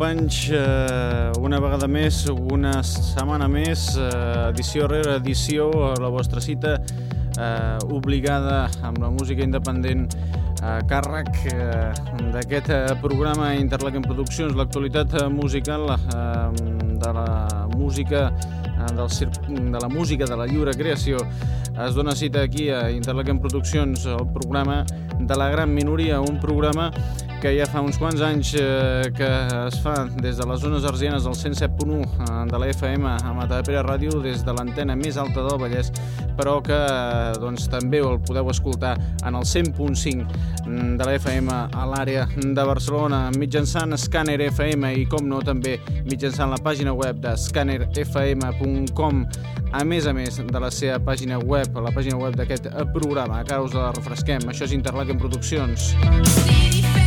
Companys. Uh, una vegada més, una setmana més, uh, edició rere edició, la vostra cita uh, obligada amb la música independent a càrrec uh, d'aquest uh, programa Interlaken Produccions, l'actualitat musical uh, de la música del cir de la música de la lliure creació es dona cita aquí a Interlaken Produccions, el programa de la gran minoria, un programa que ja fa uns quants anys eh, que es fa des de les zones arsianes del 107.1 eh, de la FM a Matadepera Ràdio des de l'antena més alta del Vallès però que eh, doncs, també el podeu escoltar en el 100.5 de la FM a l'àrea de Barcelona mitjançant Scanner FM i com no també mitjançant la pàgina web de scannerfm.com a més a més de la seva pàgina web, la pàgina web d'aquest programa, que ara us la refresquem. Això és Interlaken Produccions. City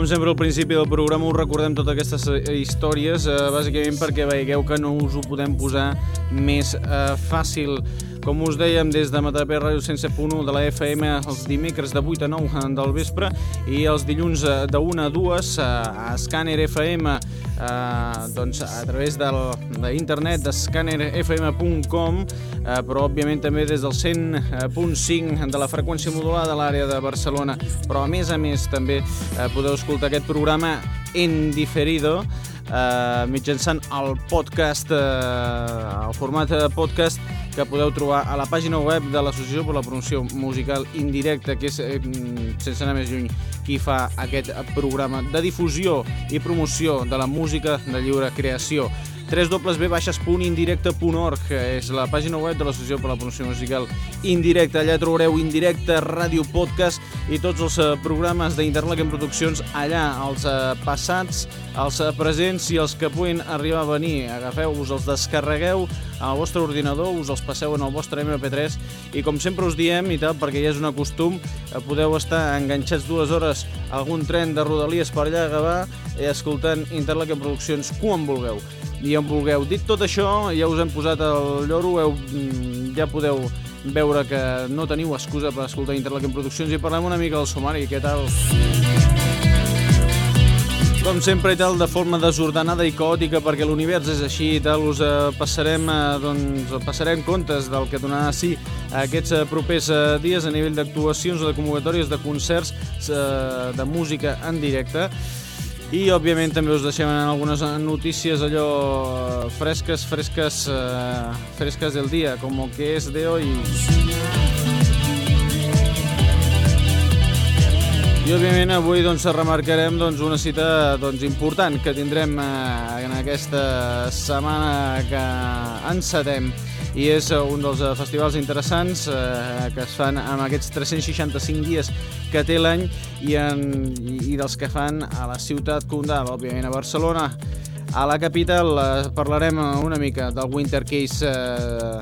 Com sempre, al principi del programa us recordem totes aquestes eh, històries, eh, bàsicament perquè veieu que no us ho podem posar més eh, fàcil. Com us dèiem, des de Matapé Ràdio 107.1 de la FM els dimecres de 8 a 9 del vespre i els dilluns eh, de 1 a 2 eh, a Scanner FM eh, doncs a través d'internet de scannerfm.com eh, però òbviament també des del 100.5 de la freqüència modulada de l'àrea de Barcelona. Però a més a més també eh, podeu escoltar aquest programa en diferido eh, mitjançant el podcast, eh, el format podcast que podeu trobar a la pàgina web de l'Associació per la Promoció Musical Indirecta, que és, eh, sense anar més lluny, qui fa aquest programa de difusió i promoció de la música de lliure creació www.indirecte.org és la pàgina web de l'Associació per la Promoció Musical Indirecta. Allà trobareu Indirecte, Ràdio Podcast i tots els eh, programes d'Interlaken Produccions allà, els eh, passats, els eh, presents i els que puguin arribar a venir. Agafeu-vos, els descarregueu al vostre ordinador, us els passeu en el vostre MP3 i com sempre us diem, i tal, perquè ja és un costum, podeu estar enganxats dues hores a algun tren de Rodalies per allà a Gavà escoltant Interlaken Produccions quan vulgueu i on vulgueu. Dit tot això, ja us hem posat el lloro, heu, mm, ja podeu veure que no teniu excusa per escoltar Interlaken Produccions i parlem una mica del sumari, què tal? Com sempre i tal, de forma desordenada i caòtica, perquè l'univers és així i tal, us eh, passarem, eh, doncs, passarem comptes del que donarà sí aquests eh, propers eh, dies a nivell d'actuacions o de convocatòries de concerts eh, de música en directe i òbviament també us deixem algunes notícies allò eh, fresques, fresques, eh, fresques del dia, com el que és de hoy. I òbviament avui doncs, remarcarem doncs, una cita doncs, important que tindrem eh, en aquesta setmana que encetem i és eh, un dels eh, festivals interessants eh, que es fan amb aquests 365 dies que té l'any i, en, i dels que fan a la ciutat condal, òbviament a Barcelona. A la capital eh, parlarem una mica del Winter Case eh,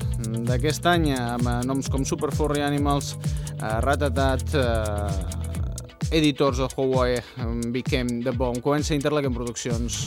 d'aquest any amb noms com Superfurry Animals, eh, Ratatat, eh, Editors of Hawaii, Became The Bomb. Comença Interlaken Produccions.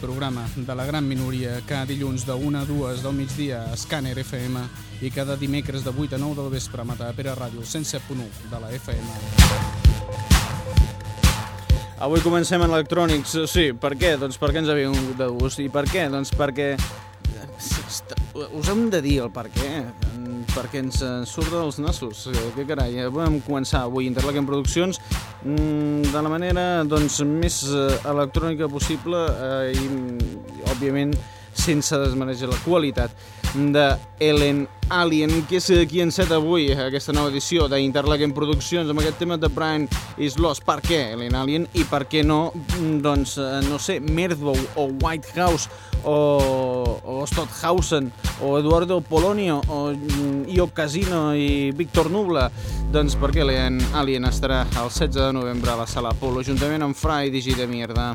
programa de la gran minoria, cada dilluns de 1 a 2 del migdia a Scanner FM i cada dimecres de 8 a 9 del vespre a Matapera Ràdio 107.1 de la FM. Avui comencem en electrònics. Sí, per què? Doncs perquè ens havíem de gust. I per què? Doncs perquè... Us hem de dir el per què perquè ens surt dels nassos. Que carai, vam començar avui Interlaken Produccions mm, de la manera doncs, més eh, electrònica possible eh, i, òbviament, sense desmanejar la qualitat de Ellen Alien, que és qui enceta avui aquesta nova edició d'Interlaken Produccions amb aquest tema de Brian is Lost. Per què Ellen Alien i per què no, doncs, eh, no sé, Merdbow o White House o, o Stockhausen o Eduardo Polonio o mm, Io Casino i Víctor Nubla? Doncs perquè Ellen Alien estarà el 16 de novembre a la Sala Apolo juntament amb Fry Digi de Mierda.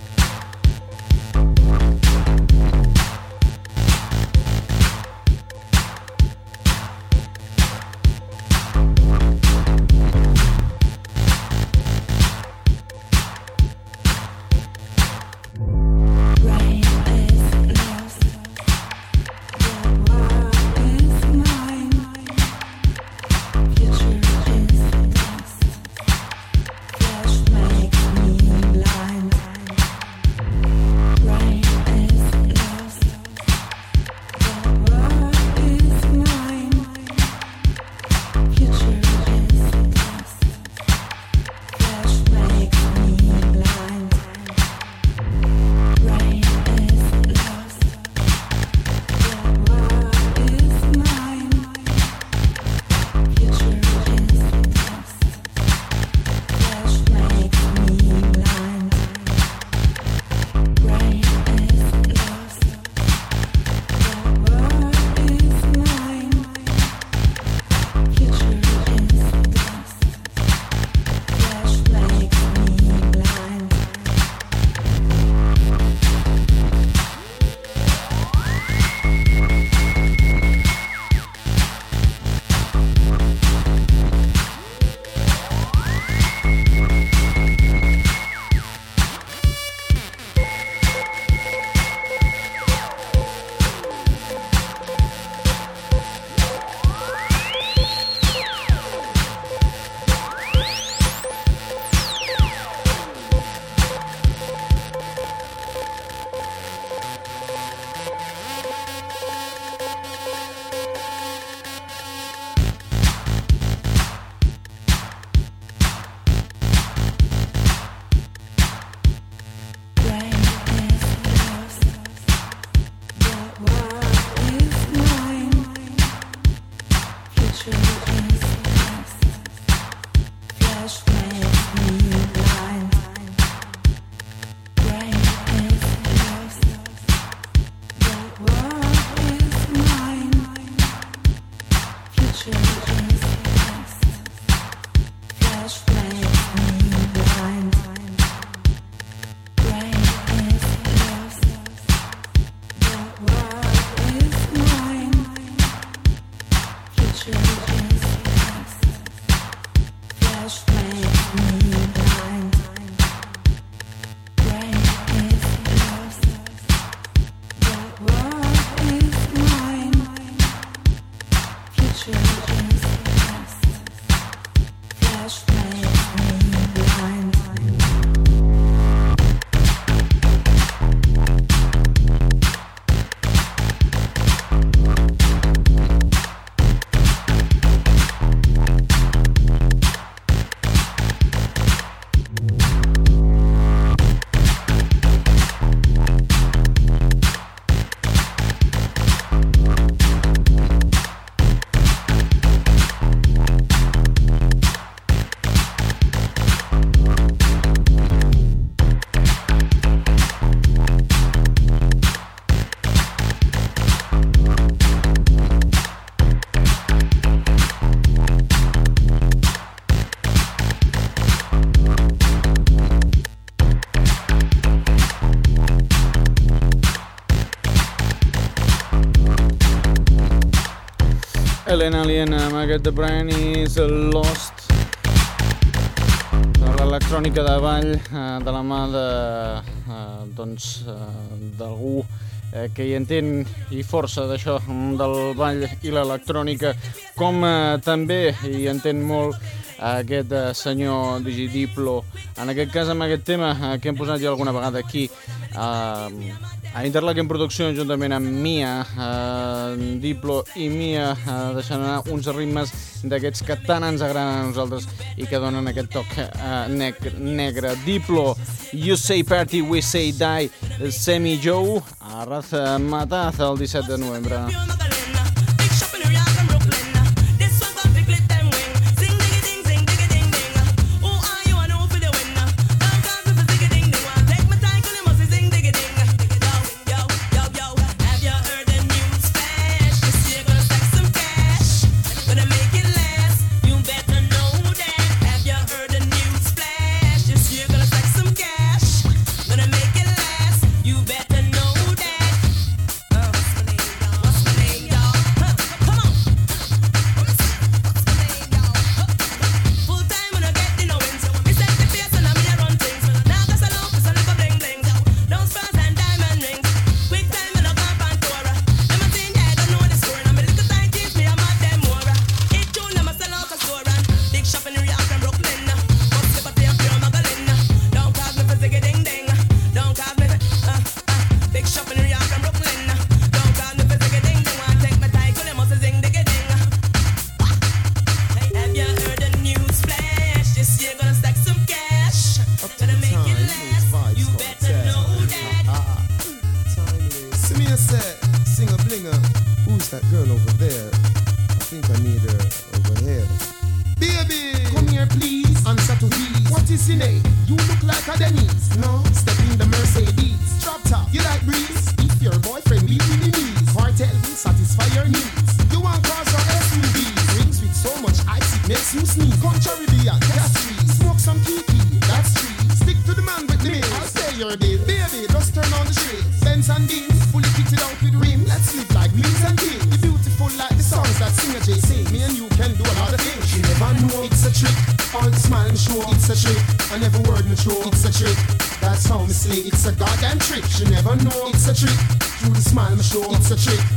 Ellen Alien amb aquest The Brain is Lost. De l'electrònica de ball eh, de la mà de eh, doncs eh, d'algú eh, que hi entén i força d'això del ball i l'electrònica com eh, també hi entén molt aquest eh, senyor Digidiplo en aquest cas amb aquest tema eh, que hem posat ja alguna vegada aquí eh, a Interlaken Producció, juntament amb Mia, eh, Diplo i Mia, eh, deixant anar uns ritmes d'aquests que tant ens agraden a nosaltres i que donen aquest toc eh, neg negre. Diplo, You Say Party, We Say Die, Semi Joe, Arraz Mataz el 17 de novembre. Eh, you look like a Denise. chick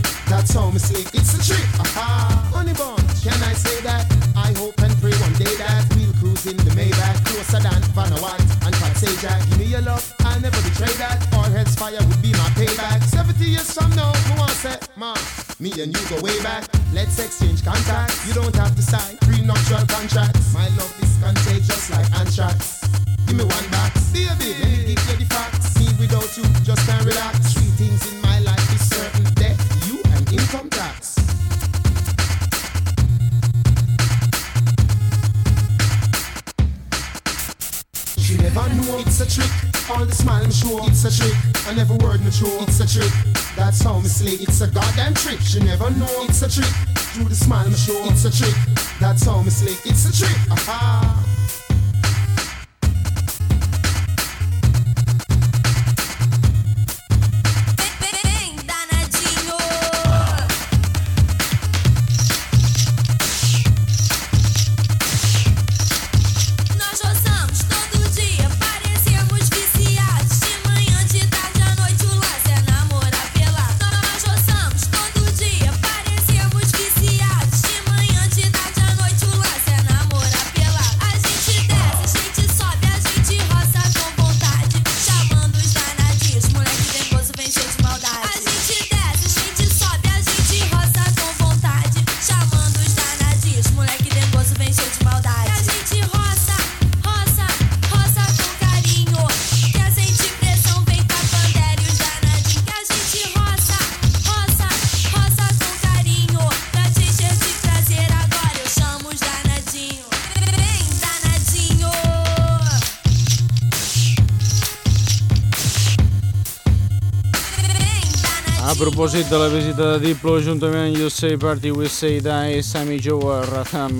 propòsit de la visita de Diplo, juntament amb You Say Party, Say Die, Sammy Joe,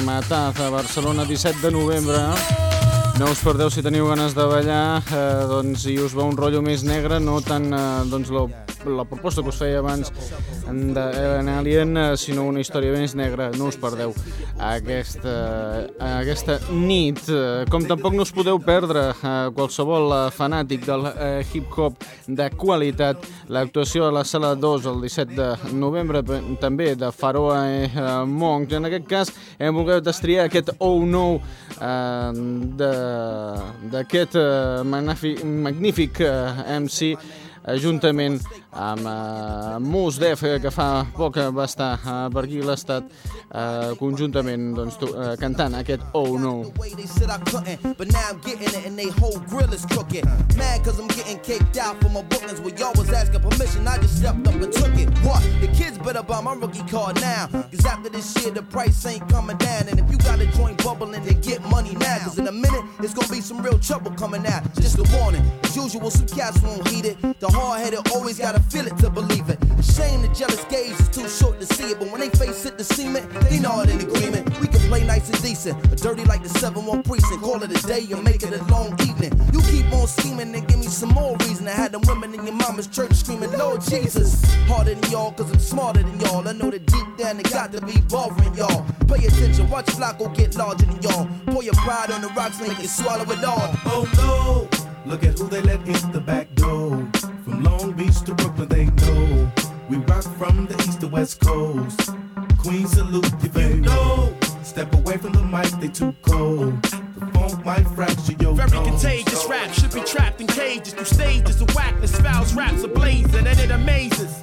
Matar a Barcelona, 17 de novembre. No us perdeu si teniu ganes de ballar, eh, doncs i us va un rotllo més negre, no tant eh, doncs, lo, la proposta que us feia abans de Ellen Alien, eh, sinó una història més negra. No us perdeu aquesta, aquesta nit. Eh, com tampoc no us podeu perdre eh, qualsevol fanàtic del hip-hop de qualitat, l'actuació a la sala 2 el 17 de novembre, també de Faroa eh, Monk. En aquest cas hem volgut destriar aquest Oh No d'aquest magnífic, MC juntament amb uh, Mus Def, que fa poc va estar uh, per aquí l'estat, uh, conjuntament doncs, tu, uh, cantant aquest Oh No. But now I'm getting it and they whole I'm kicked out for my where y'all was permission, I just stepped up and took it. What? The kids better buy my rookie after this the price ain't down. And if you got a joint bubbling, then get money in a minute, it's gonna be some real trouble coming out. Just a warning. As usual, some cats won't heed it. The hard headed always gotta feel it to believe it. Shame the jealous gaze is too short to see it, but when they face it, the cement, they know it in agreement. We can play nice and decent, but dirty like the 7 1 precinct. Call it a day and make it a long evening. You keep on scheming and give me some more reason to have them women in your mama's church screaming, Lord Jesus. Harder than y'all, cause I'm smarter than y'all. I know that deep down they got to be bothering y'all. Pay attention, watch Flacco get larger than y'all. Pour your pride on the rocks, make it swallow it all. Oh no! Look at who they let in the back door. From Long Beach to Brooklyn, they know. We rock from the east to west coast. Queen salute if you know. Step away from the mic, they too cold. The funk might fracture your Very nose. contagious rap should be trapped in cages through stages of whackness. Fouls, raps ablazing, and it amazes.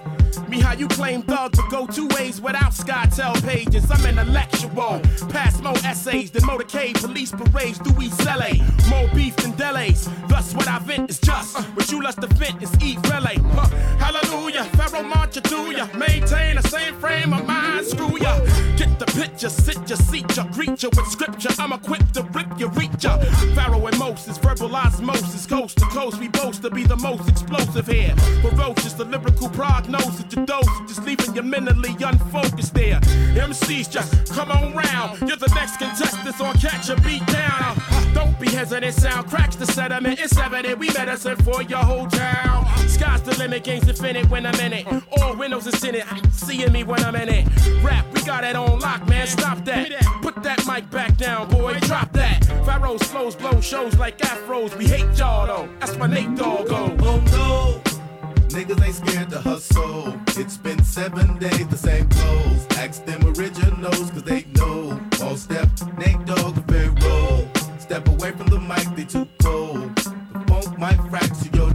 Me how you claim thug but go two ways without SkyTel pages. I'm intellectual. Pass more essays than motorcade, police parades, Dewey Selle. More beef than delays. Thus what I vent is just. What you lust to vent is eat relay. Huh. Hallelujah. Pharaoh march through ya. Maintain the same frame of mind. Screw ya. Get the picture, sit ya, seat ya, greet ya with scripture. I'm equipped to rip ya, reach ya. Pharaoh and Moses, verbal osmosis, coast to coast. We boast to be the most explosive here. Ferocious, the lyrical prognosis dose, just leaving you mentally unfocused there. MCs just come on round. You're the next contestant on Catch a Beat Down. Don't be hesitant, sound cracks the sediment. It's evident we medicine for your whole town. Sky's the limit, game's infinite when I'm in it. All windows is in it, seeing me when I'm in it. Rap, we got it on lock, man. Stop that. Put that mic back down, boy. Drop that. Pharaoh's flows blow shows like afros. We hate y'all though. That's my Nate dog go. Oh no. Niggas ain't scared to hustle. It's been seven days, the same clothes. Ask them originals, cause they know. All step, Nate Dogg, roll Step away from the mic, they too cold. The funk might fracture your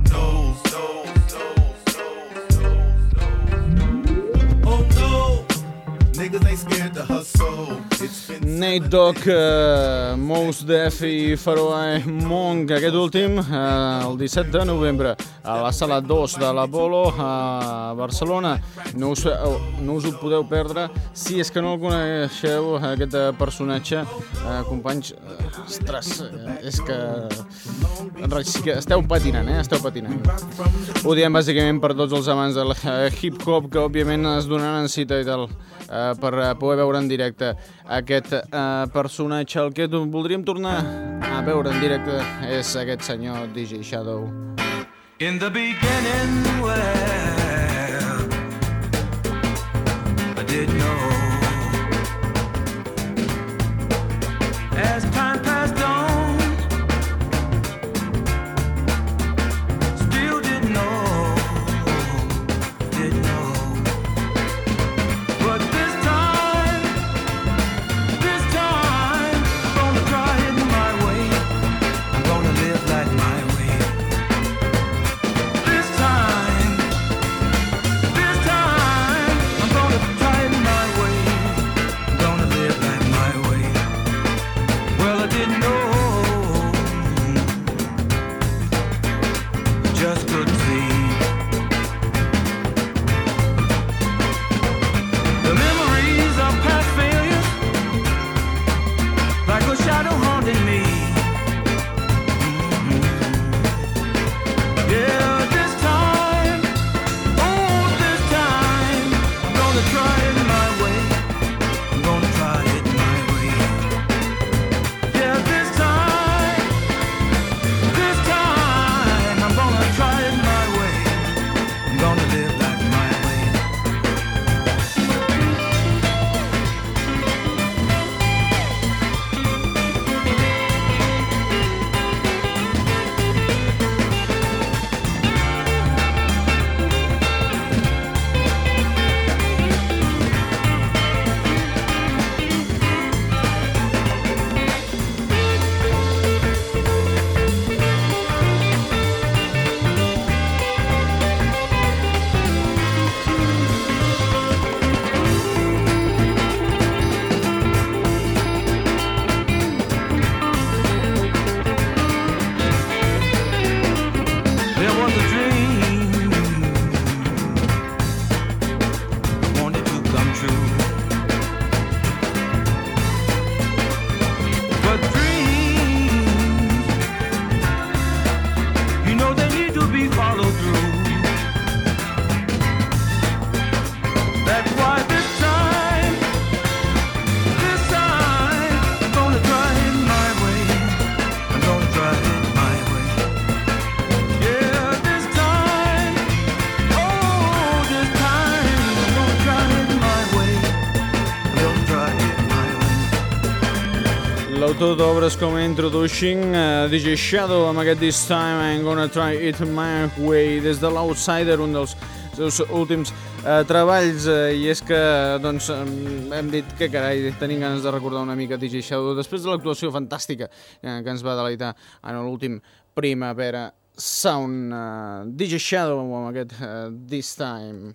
Nate Dogg, uh, Mos Def i Faroe Monk, aquest últim, uh, el 17 de novembre, a la sala 2 de l'Apolo, a Barcelona. No us, uh, no us ho podeu perdre. Si és que no el coneixeu, aquest personatge, uh, companys, uh, ostres, uh, és que... que esteu patinant, eh? Esteu patinant. Ho diem bàsicament per tots els amants del hip-hop que òbviament es donaran cita i tal uh, per poder veure en directe aquest eh, personatge. El que voldríem tornar a veure en directe és aquest senyor DJ Shadow. In the beginning, well, I didn't know As time passed sobretot obres com Introducing, uh, DJ Shadow amb aquest This Time I'm Gonna Try It My Way des de l'Outsider, un dels seus últims uh, treballs uh, i és que doncs, hem dit que carai, tenim ganes de recordar una mica DJ Shadow després de l'actuació fantàstica uh, que ens va deleitar en l'últim Primavera Sound uh, DJ Shadow amb aquest uh, This Time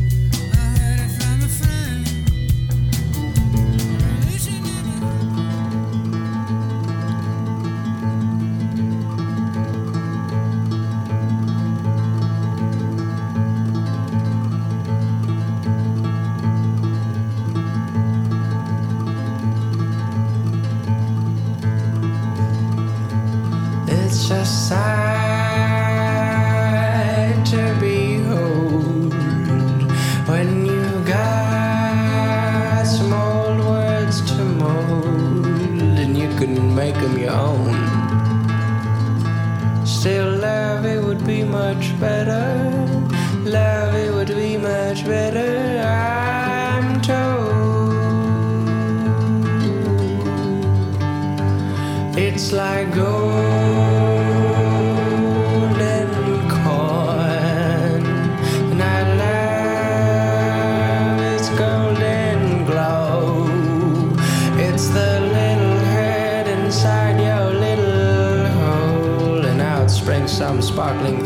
make them your own. Still, love it would be much better. Love it would be much better, I'm told. It's like gold. sparkling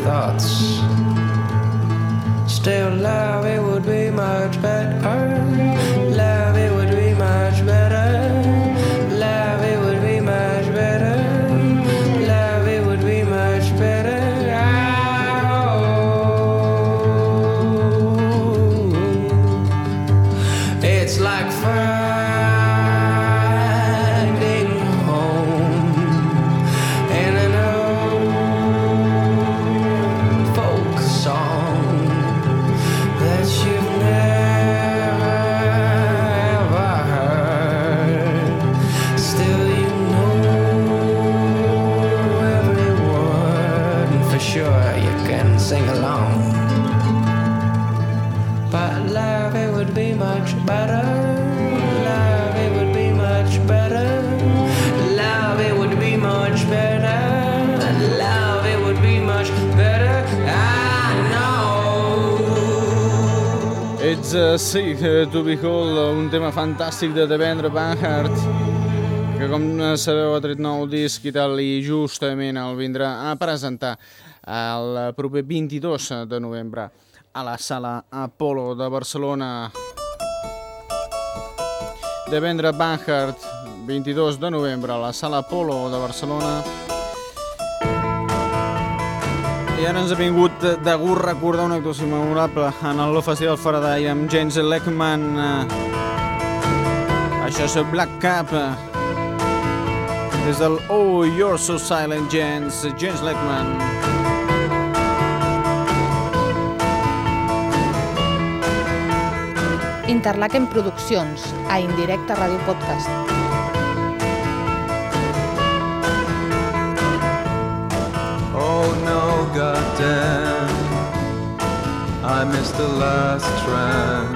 sí, To Behold, un tema fantàstic de Devendra Banhart, que com sabeu ha tret nou disc i tal, i justament el vindrà a presentar el proper 22 de novembre a la sala Apolo de Barcelona. Devendra Banhart, 22 de novembre a la sala Apolo de Barcelona. Ara ens ha vingut de gust recordar una actuació memorable en el Festival Faraday amb James Leckman. Això és Black Cap. Des del Oh, You're So Silent, James, James Leckman. Interlaken Produccions, a Indirecte Ràdio Podcast. Goddamn I missed the last tram.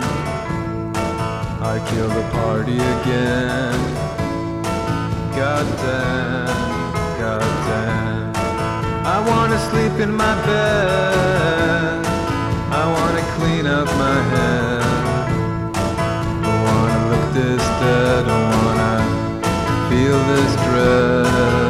I killed the party again. Goddamn, goddamn. I wanna sleep in my bed. I wanna clean up my head. Don't wanna look this dead. Don't wanna feel this dread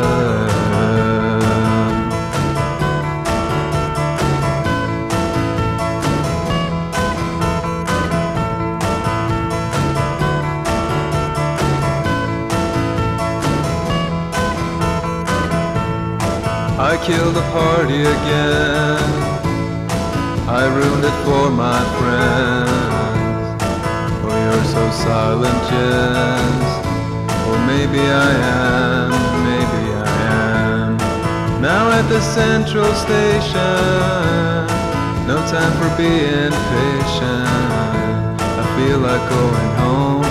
I killed the party again. I ruined it for my friends. Oh, you're so silent, Jess. Or oh, maybe I am, maybe I am. Now at the central station, no time for being patient. I feel like going home,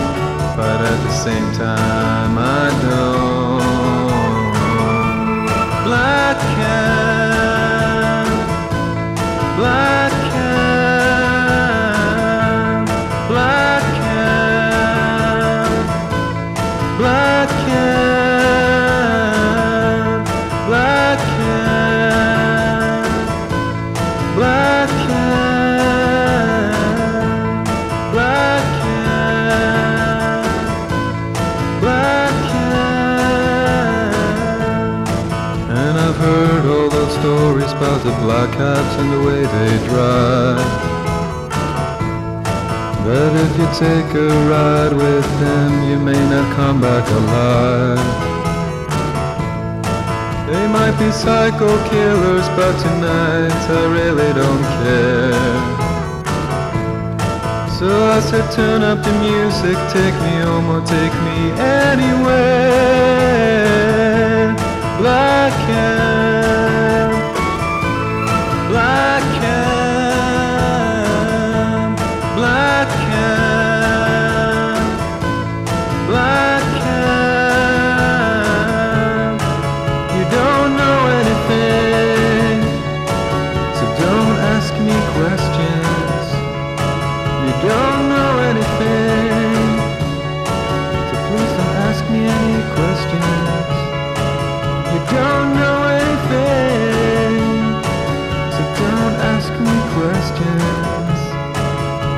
but at the same time I don't. The cats and the way they drive. But if you take a ride with them, you may not come back alive. They might be psycho killers, but tonight I really don't care. So I said, turn up the music, take me home or take me anywhere. Black cat,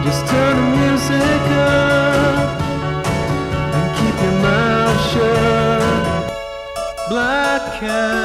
Just turn the music up and keep your mouth shut. Black cat,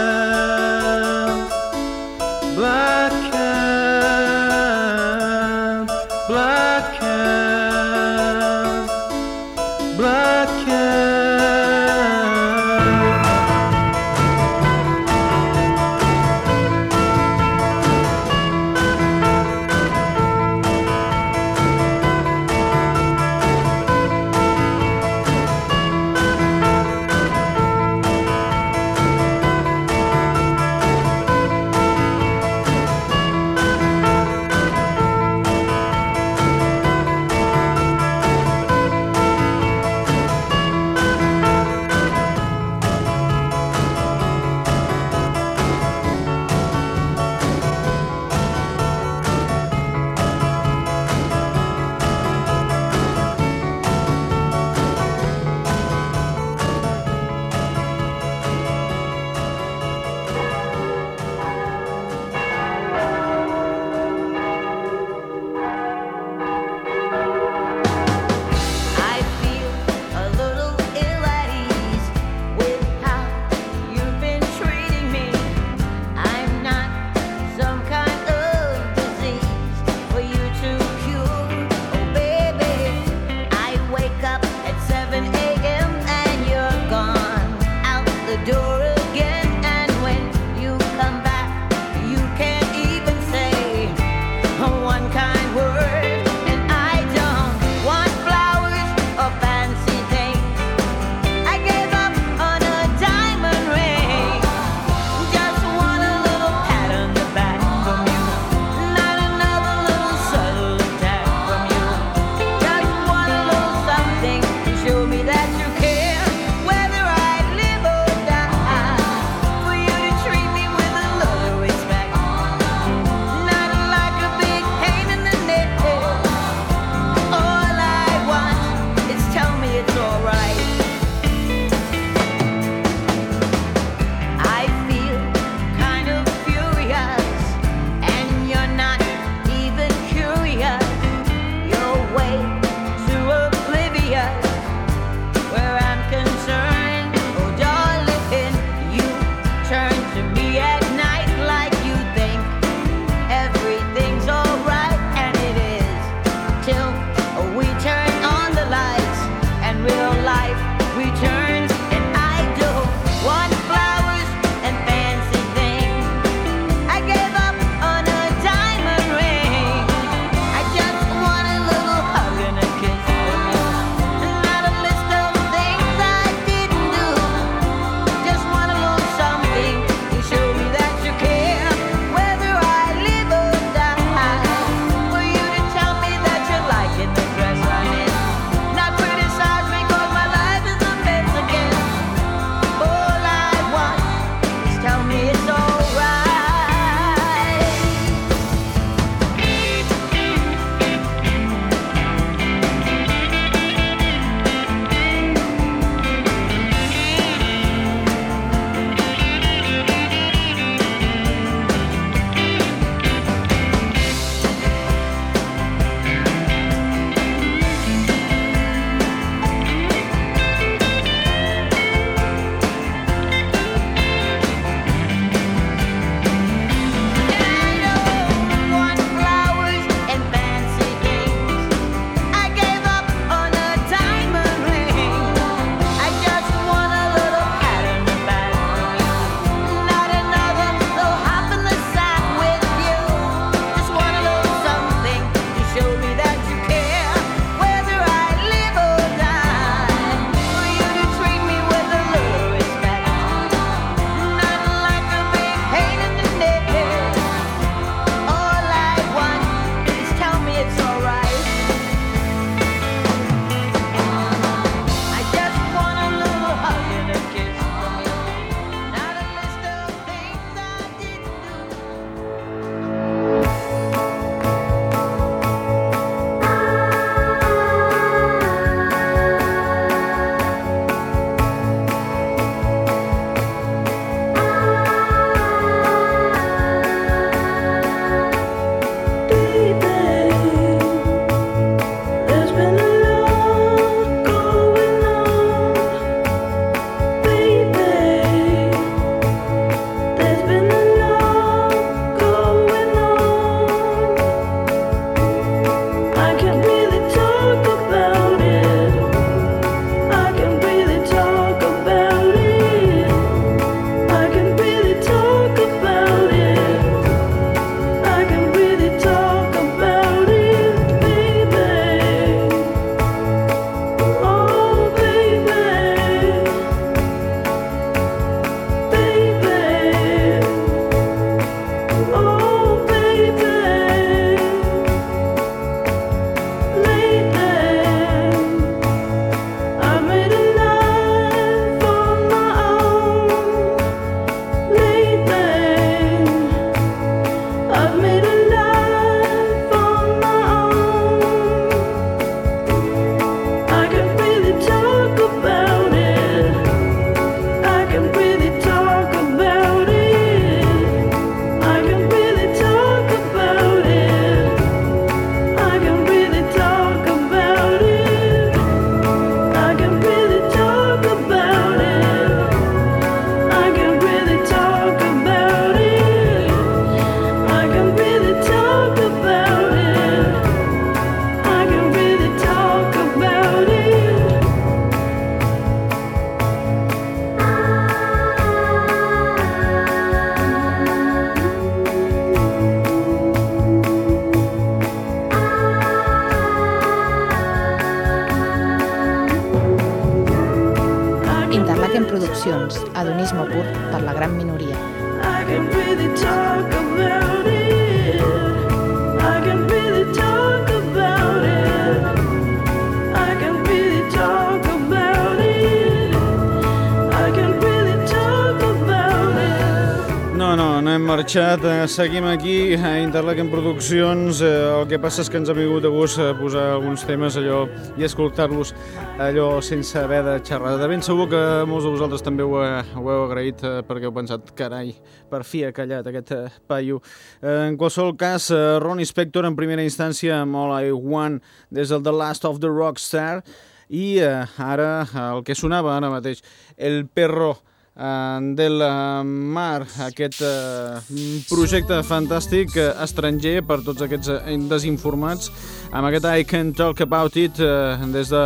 marxat, eh, seguim aquí a Interlaken Produccions, eh, el que passa és que ens ha vingut de gust eh, posar alguns temes allò i escoltar-los allò sense haver de xerrar. De ben segur que molts de vosaltres també ho, ho heu agraït perquè heu pensat, carai, per fi ha callat aquest paio. En qualsevol cas, Ronnie Spector en primera instància amb All I Want des del The Last of the Rockstar i ara el que sonava ara mateix, El Perro del eh, mar, aquest eh, projecte fantàstic eh, estranger per tots aquests eh, desinformats, amb aquest I Can Talk About It eh, des de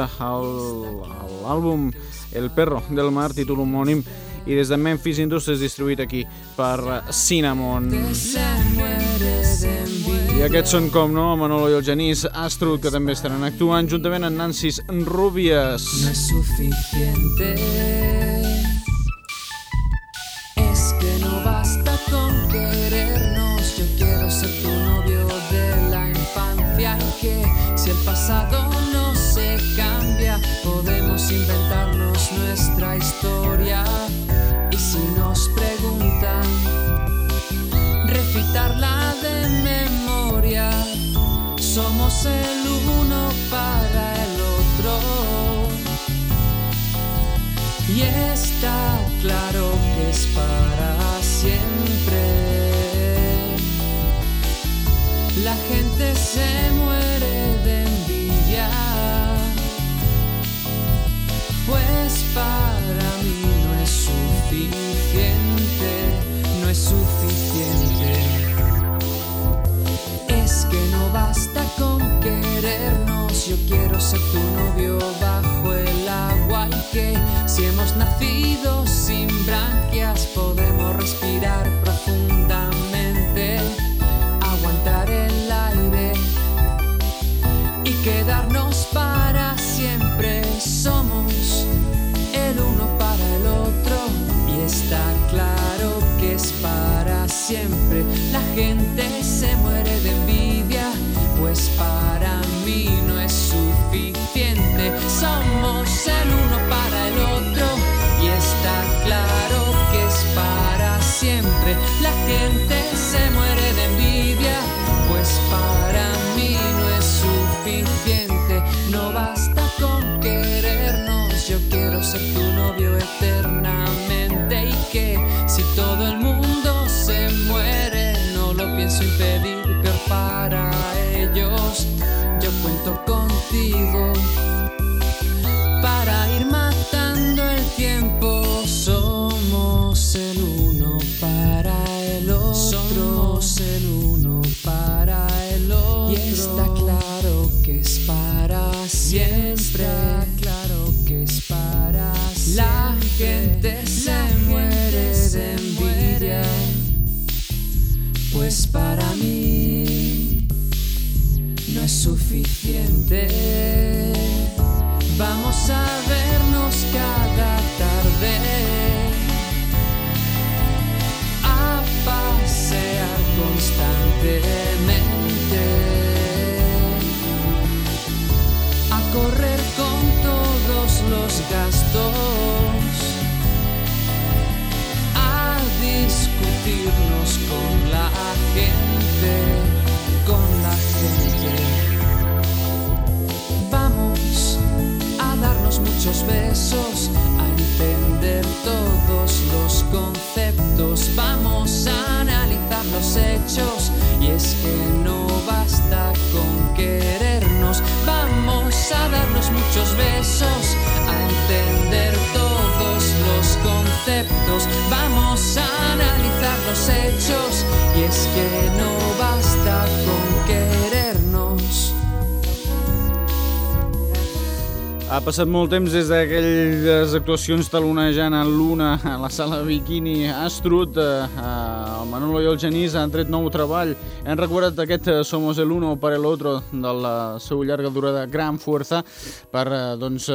l'àlbum El Perro del Mar, títol homònim, i des de Memphis Industries distribuït aquí per eh, Cinnamon. I aquests són, com no, Manolo i el Genís Astrud, que també estaran actuant juntament amb Nancy Rubies. no pasado no se cambia, podemos inventarnos nuestra historia. Y si nos preguntan, recitarla de memoria. Somos el uno para el otro. Y está claro que es para siempre. La gente se yo quiero ser tu novio bajo el agua y que si hemos nacido sin branquias podemos respirar profundamente, aguantar el aire y quedarnos para siempre. Somos el uno para el otro y está claro que es para siempre. La gente se muere de envidia, pues para vivo. Vamos a vernos cada tarde. A pasear constantemente, a correr con todos los gastos, besos, a entender todos los conceptos. Vamos a analizar los hechos y es que no basta con querernos. Vamos a darnos muchos besos, Ha passat molt temps des d'aquelles actuacions talonejant en Luna a la sala Bikini Astrut. Eh, el Manolo i el Genís han tret nou treball. Han recuperat aquest eh, Somos el uno per el otro de la seva llarga durada Gran Fuerza per, eh, doncs,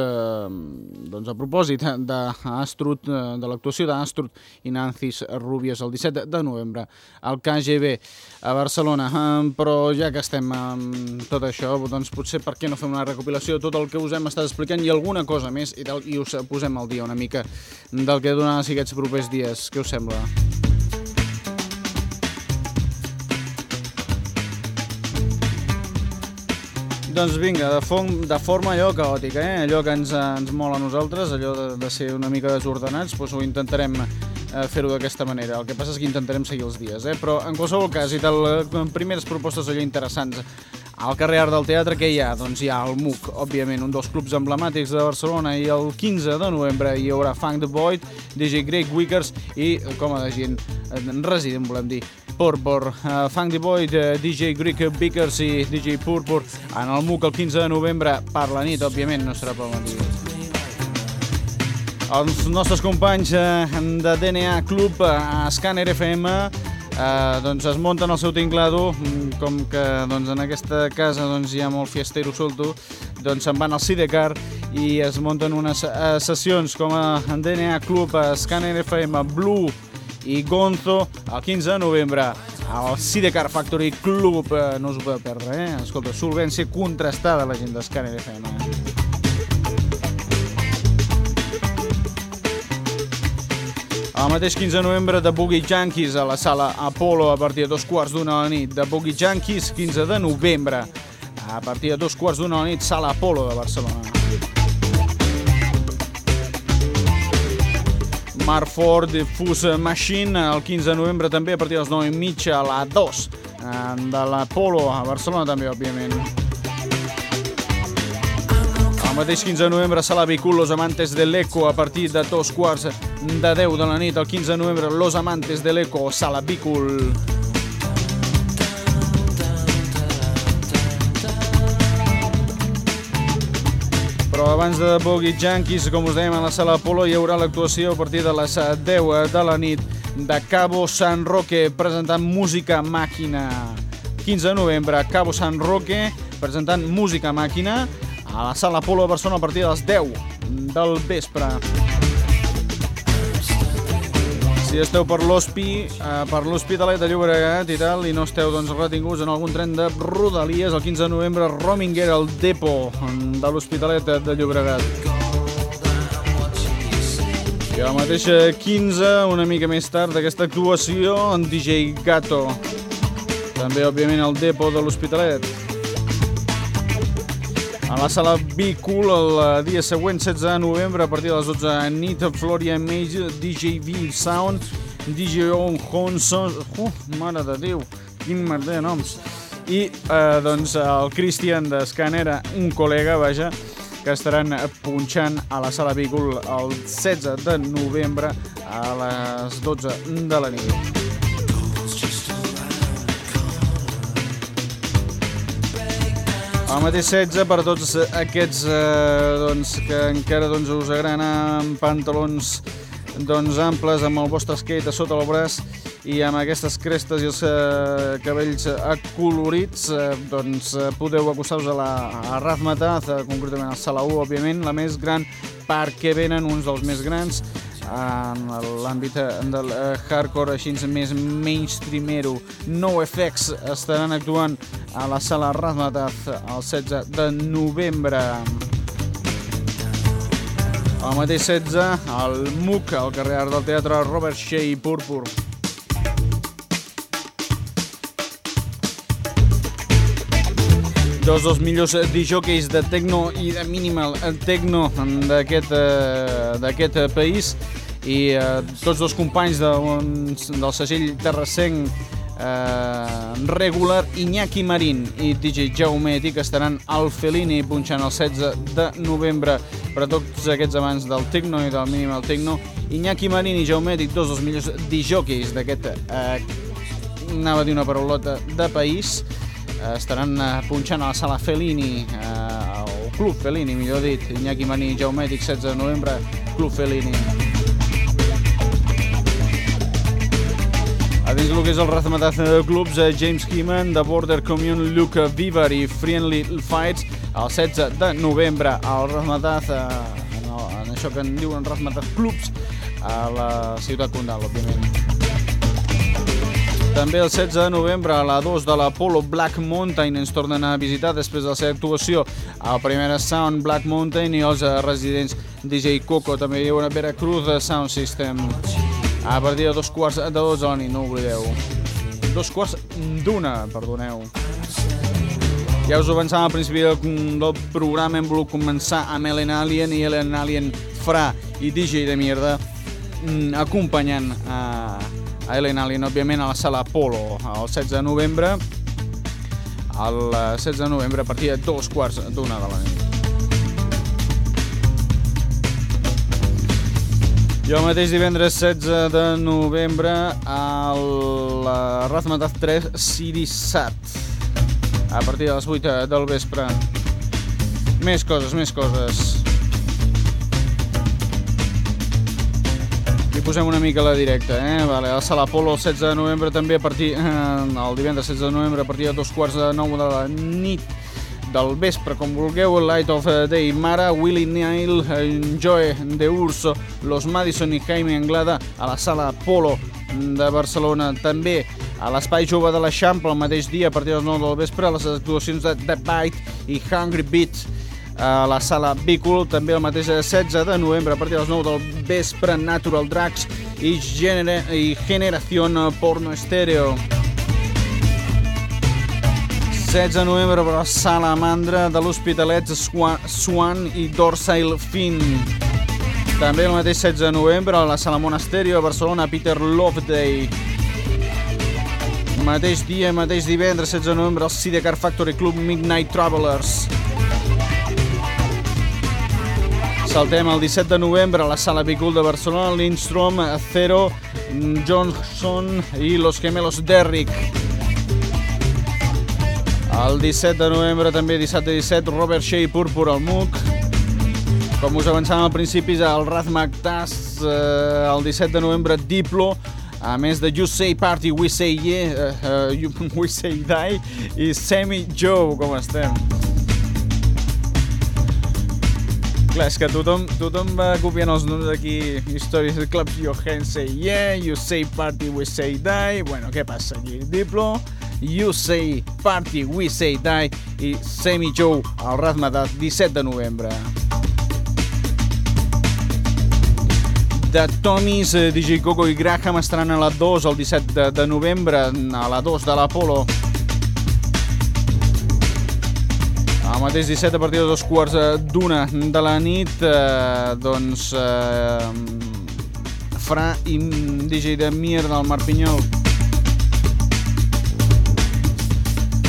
doncs a propòsit d'Astrut, eh, de l'actuació d'Astrut i Nancis Rubies el 17 de novembre al KGB a Barcelona. Però ja que estem amb tot això, doncs potser per què no fem una recopilació de tot el que us hem estat explicant i alguna cosa més i, del, i us posem al dia una mica del que donaran ser aquests propers dies. Què us sembla? Doncs vinga, de, fom, de forma allò caòtica, eh? allò que ens, ens mola a nosaltres, allò de, de ser una mica desordenats, doncs ho intentarem eh, fer-ho d'aquesta manera. El que passa és que intentarem seguir els dies, eh? però en qualsevol cas, i tal, eh, primeres propostes allò interessants. Al carrer Art del Teatre què hi ha? Doncs hi ha el MUC, òbviament, un dels clubs emblemàtics de Barcelona, i el 15 de novembre hi haurà Funk the Void, DJ Greg Wickers i, com a de gent eh, resident, volem dir, Purpur. Uh, Funk the Void, uh, DJ Greg Wickers i DJ Purpur en el MUC el 15 de novembre per la nit, òbviament, no serà pel matí. Els nostres companys eh, de DNA Club Scanner FM eh, doncs es munten el seu tinglado mm, com que doncs, en aquesta casa doncs, hi ha molt fiestero solto doncs se'n van al Sidecar i es munten unes eh, sessions com a DNA Club a Scanner FM Blue i Gonzo el 15 de novembre al Sidecar Factory Club eh, no us ho podeu perdre, eh? escolta, solvència contrastada la gent d'Scanner FM eh? El mateix 15 de novembre de Boogie Junkies a la sala Apollo a partir de dos quarts d'una a la nit. De Boogie Junkies, 15 de novembre a partir de dos quarts d'una a la nit, sala Apollo de Barcelona. Marford Diffuse Machine el 15 de novembre també a partir de les 9 i mitja a la 2 eh, de l'Apollo a Barcelona també, òbviament. Mateix 15 de novembre, Sala Bicul, Los Amantes de l'Eco, a partir de dos quarts de 10 de la nit. El 15 de novembre, Los Amantes de l'Eco, Sala Bicul. Però abans de Boogie Junkies, com us dèiem, a la Sala Apolo hi haurà l'actuació a partir de les 10 de la nit de Cabo San Roque presentant música màquina. 15 de novembre, Cabo San Roque presentant música màquina a la Sala Apolo de Barcelona a partir de les 10 del vespre. Si esteu per l'Hospi, eh, per l'Hospitalet de Llobregat i tal, i no esteu doncs, retinguts en algun tren de Rodalies, el 15 de novembre, Rominger, al Depo de l'Hospitalet de Llobregat. I el mateix 15, una mica més tard d'aquesta actuació, en DJ Gato. També, òbviament, al Depo de l'Hospitalet. A la sala Be Cool el dia següent, 16 de novembre, a partir de les 12, Nit, Floria Mage, DJ V Sound, DJ On Honson... Uh, mare de Déu, quin merder de noms. I, eh, doncs, el Christian d'Escanera, un col·lega, vaja, que estaran punxant a la sala Cool el 16 de novembre a les 12 de la nit. El mateix 16 per tots aquests eh, doncs, que encara doncs, us agraden amb pantalons doncs, amples amb el vostre skate a sota el braç i amb aquestes crestes i els eh, cabells acolorits eh, doncs, eh, podeu acostar-vos a la a Razmataz, eh, concretament al Sala 1, òbviament, la més gran perquè venen uns dels més grans en l'àmbit del eh, hardcore així més mainstreamero. NoFX estaran actuant a la sala Razmataz el 16 de novembre. El mateix 16 al MUC al carrer del Teatre Robert Shea i Púrpur dos dels millors disjòqueis de techno i de minimal techno d'aquest eh, país. I eh, tots dos companys de, del segell terrassenc eh, regular Iñaki Marín i DJ Jaume que estaran al Felini punxant el 16 de novembre. Per a tots aquests amants del techno i del minimal techno Iñaki Marín i Jaume dos dels millors disjòqueis d'aquest eh, anava a dir una parolota de país estaran punxant a la sala Fellini el Club Felini, millor dit. Iñaki Maní, Jaumètic, 16 de novembre, Club Felini. A dins el que és el razmataz de clubs, eh, James Heeman, The Border Commune, Luke Beaver i Friendly Fights, el 16 de novembre, al razmataz, eh, el, en això que en diuen razmataz clubs, a la ciutat condal, òbviament. També el 16 de novembre a la 2 de l'Apollo Black Mountain ens tornen a visitar després de la seva actuació a Primera Sound Black Mountain i els eh, residents DJ Coco. També hi ha una Veracruz Sound System a partir de dos quarts de 12 de la nit, no oblideu. Dos quarts d'una, perdoneu. Ja us ho avançàvem al principi del, del programa, hem volgut començar amb Ellen Alien i Ellen Alien Fra i DJ de mierda mm, acompanyant a, a Ellen Alien, òbviament, a la sala Apollo el 16 de novembre el 16 de novembre a partir de dos quarts d'una de la nit. I el mateix divendres 16 de novembre al Razmataz 3 City Sat a partir de les 8 del vespre. Més coses, més coses. I posem una mica la directa, eh? Vale, el Sala Polo el 16 de novembre també a partir... Eh, el divendres 16 de novembre a partir de dos quarts de nou de la nit del vespre, com vulgueu, Light of Day, Mara, Willie Neil, Joe de Urso, Los Madison i Jaime Anglada a la Sala Polo de Barcelona. També a l'Espai Jove de l'Eixample el mateix dia, a partir de les 9 del vespre, les actuacions de The Bite i Hungry Beat a la sala Bícul, també el mateix 16 de novembre, a partir de les 9 del vespre, Natural Drugs i, Genere, i Generación Porno Estéreo. 16 de novembre per la Sala Mandra de l'Hospitalet Swan, i Dorsail Fin. També el mateix 16 de novembre a la Sala Monasterio a Barcelona Peter Loveday. Mateix dia, mateix divendres, 16 de novembre, al Sidecar Factory Club Midnight Travelers. Saltem el 17 de novembre a la Sala Bicul de Barcelona, Lindstrom, Zero, Johnson i Los Gemelos Derrick. El 17 de novembre, també dissabte 17, Robert Shea i Púrpura al MUC. Com us avançàvem al principi, el Razmataz, eh, el 17 de novembre, Diplo, a més de You Say Party, We Say Yeah, uh, uh, We Say Die i Sammy Joe, com estem? Clar, és que tothom, tothom va copiant els noms aquí, històries de clubs, You Say Yeah, You Say Party, We Say Die, bueno, què passa aquí? Diplo, You Say Party, We Say Die i Sammy Joe al Razmataz 17 de novembre. de Tommy's, eh, DJ Coco i Graham estaran a la 2 el 17 de, de novembre, a la 2 de l'Apolo. Mateix 17, a partir de dos quarts eh, d'una de la nit, eh, doncs, eh, Fra i DJ de Mier del Mar Pinyol.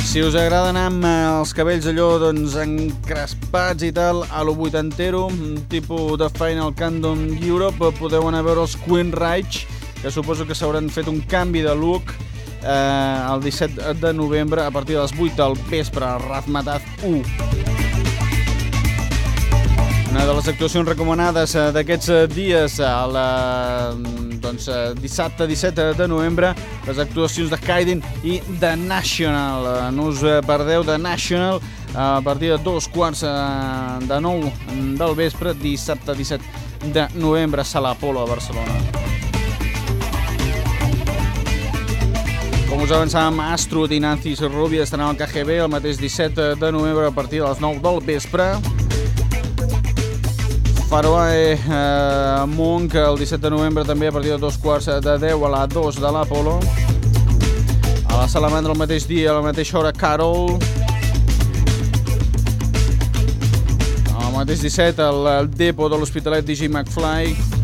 Si us agrada anar amb eh, els cabells allò doncs, encrespats i tal, a lo vuitantero, tipus de Final Countdown Europe, podeu anar a veure els Queen Reich, que suposo que s'hauran fet un canvi de look eh, el 17 de novembre a partir de les 8 del vespre, Razmataz 1. Una de les actuacions recomanades eh, d'aquests eh, dies a la doncs, eh, dissabte 17 de novembre les actuacions de Kaiden i The National. Eh, No us eh, perdeu The National a partir de dos quarts eh, de nou del vespre, dissabte 17 de novembre a Sala Apolo a Barcelona. Com us avançàvem, Astrud i Nancy Rubia estaran al KGB el mateix 17 de novembre a partir de les 9 del vespre. Faroe eh, Monk el 17 de novembre també a partir de dos quarts de 10 a la 2 de l'Apolo. A la Salamandra el mateix dia, a la mateixa hora, Carol. Al mateix 17, el, el Depo de l'Hospitalet, DJ McFly.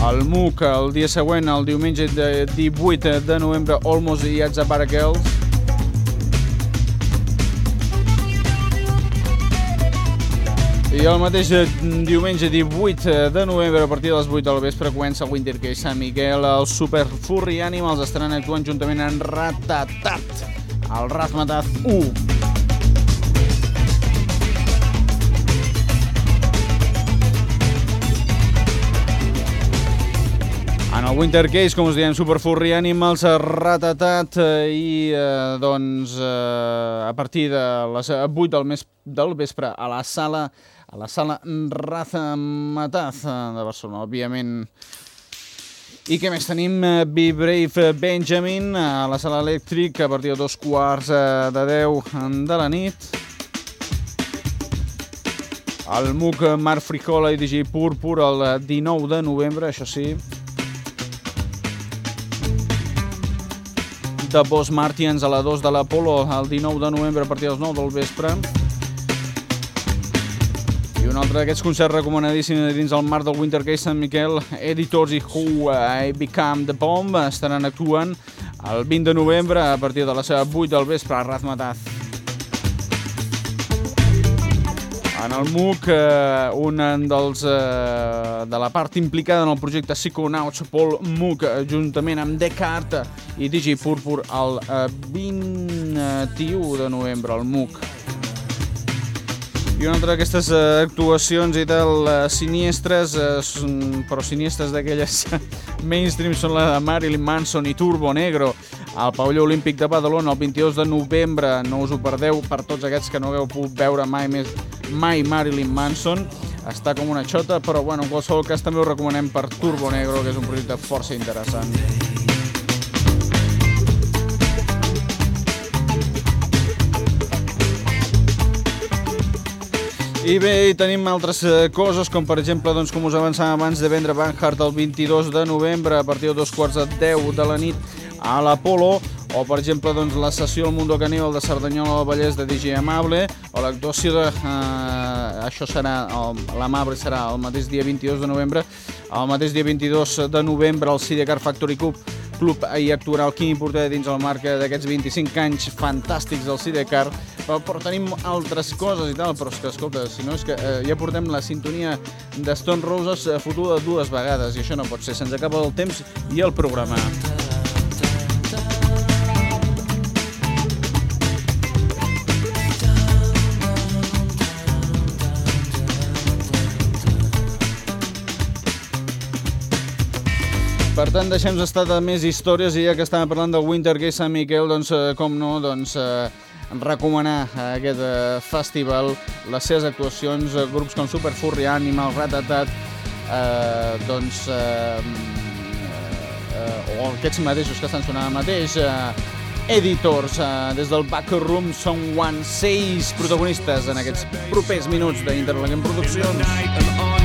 El MUC el dia següent, el diumenge de 18 de novembre, Olmos i Atzabara Girls. I el mateix diumenge 18 de novembre a partir de les 8 del vespre comença el Winter Case Sant Miquel. Els Super Furry Animals estaran actuant juntament en Ratatat el Razmataz 1. Winter Case, com us diem, Superfurry Animals, eh, Ratatat eh, i eh, doncs eh, a partir de les 8 del, mes, del vespre a la sala a la sala Raza Mataz eh, de Barcelona, òbviament. I què més tenim? Eh, Be Brave Benjamin a la sala elèctric a partir de dos quarts eh, de 10 de la nit. El MUC Marc Fricola i DJ Purpur el 19 de novembre, això sí. De Boss Martians a la 2 de l'Apolo el 19 de novembre a partir dels 9 del vespre. I un altre d'aquests concerts recomanadíssims dins el marc del Winter Case Sant Miquel, Editors i Who I Become the Bomb estaran actuant el 20 de novembre a partir de les 8 del vespre a Razmataz. En el MUC, eh, un dels, eh, de la part implicada en el projecte Psychonauts, Paul eh, juntament amb Descartes i DJ Purpur, el eh, 21 de novembre, al MUC. I una altra d'aquestes eh, actuacions i tal eh, siniestres, eh, però siniestres d'aquelles mainstream són la de Marilyn Manson i Turbo Negro al pavelló olímpic de Badalona el 22 de novembre. No us ho perdeu per tots aquests que no hagueu pogut veure mai més mai Marilyn Manson. Està com una xota, però bueno, en qualsevol cas també ho recomanem per Turbo Negro, que és un projecte força interessant. I bé, i tenim altres eh, coses, com per exemple, doncs, com us avançàvem abans, de vendre Van Hart el 22 de novembre a partir de dos quarts de 10 de la nit a l'Apolo, o per exemple doncs, la sessió al Mundo Caníbal de Cerdanyola del Vallès de DJ Amable, o l'actuació de... Eh, això serà, l'Amable serà el mateix dia 22 de novembre, el mateix dia 22 de novembre al Sidecar Factory Club club hi actuarà el Quimi Porter dins el marc d'aquests 25 anys fantàstics del Sidecar, però, però tenim altres coses i tal, però és que, escolta, si no és que eh, ja portem la sintonia de Stone Roses eh, fotuda dues vegades i això no pot ser, se'ns acaba el temps i el programa. Per tant, deixem estar de més històries i ja que estàvem parlant del Winter Gay Sant Miquel, doncs, eh, com no, doncs, eh, recomanar eh, aquest eh, festival, les seves actuacions, eh, grups com Superfurry, Animal, Ratatat, eh, doncs, eh, eh, o aquests mateixos que estan sonant mateix, eh, Editors, eh, des del Backroom són One, seis protagonistes en aquests propers minuts d'Interlaken Produccions.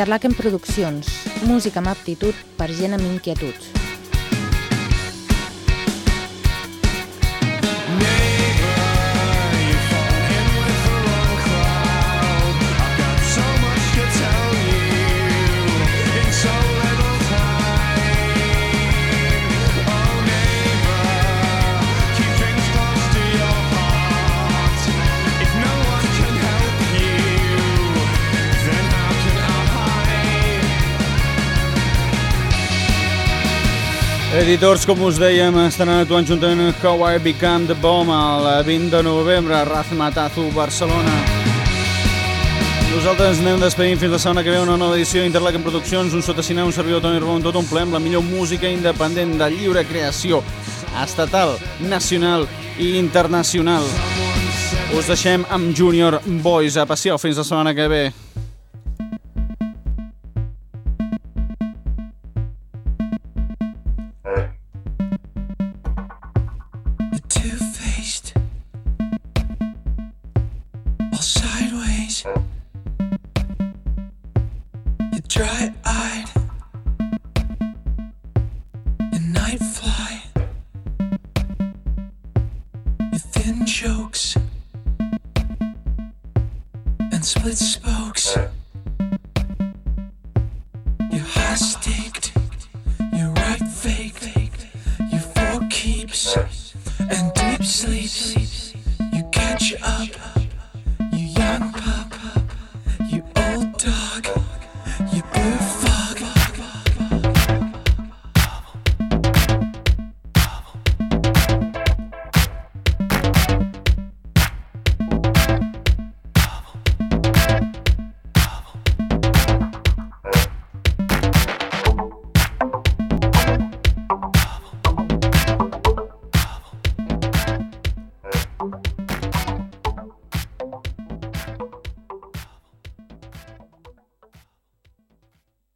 Interlaken Produccions, música amb aptitud per gent amb inquietuds. Editors, com us dèiem, estaran actuant juntament amb How I Become the Bomb el 20 de novembre a Razmatazu, Barcelona. Nosaltres anem despedint fins la setmana que ve una nova edició d'Interlaken Produccions, un sotacinar, un servidor Toni Ramon, tot un ple la millor música independent de lliure creació, estatal, nacional i internacional. Us deixem amb Junior Boys a passió fins la setmana que ve.